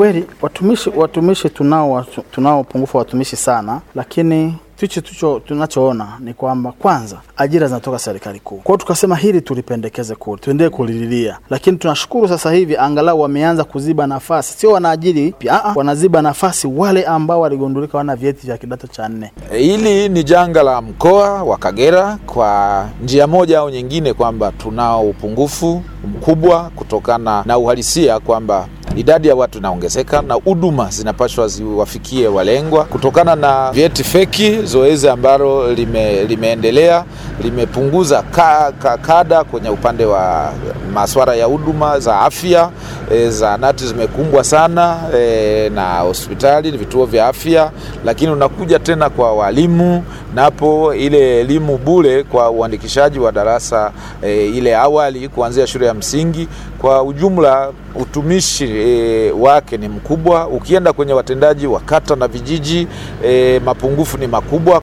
kweli watumishi watumishi tunao tunao upungufu wa watumishi sana, lakini tuchi tucho tunachoona ni kwamba kwanza ajira zinatoka serikali kuu. Kwa tukasema hili tulipendekeze kule, tuendelee kulililia, lakini tunashukuru sasa hivi angalau wameanza kuziba nafasi, sio wanaajiri pia, wanaziba nafasi wale ambao waligundulika wana vyeti vya kidato cha nne. Hili ni janga la mkoa wa Kagera kwa njia moja au nyingine, kwamba tunao upungufu mkubwa kutokana na uhalisia kwamba idadi ya watu inaongezeka na huduma zinapaswa ziwafikie walengwa. Kutokana na vyeti feki, zoezi ambalo lime, limeendelea limepunguza ka, ka, kada kwenye upande wa masuala ya huduma za afya. E, zahanati zimekumbwa sana e, na hospitali, vituo vya afya, lakini unakuja tena kwa walimu, napo ile elimu bure kwa uandikishaji wa darasa e, ile awali kuanzia shule ya msingi. Kwa ujumla utumishi e, wake ni mkubwa. Ukienda kwenye watendaji wa kata na vijiji e, mapungufu ni makubwa.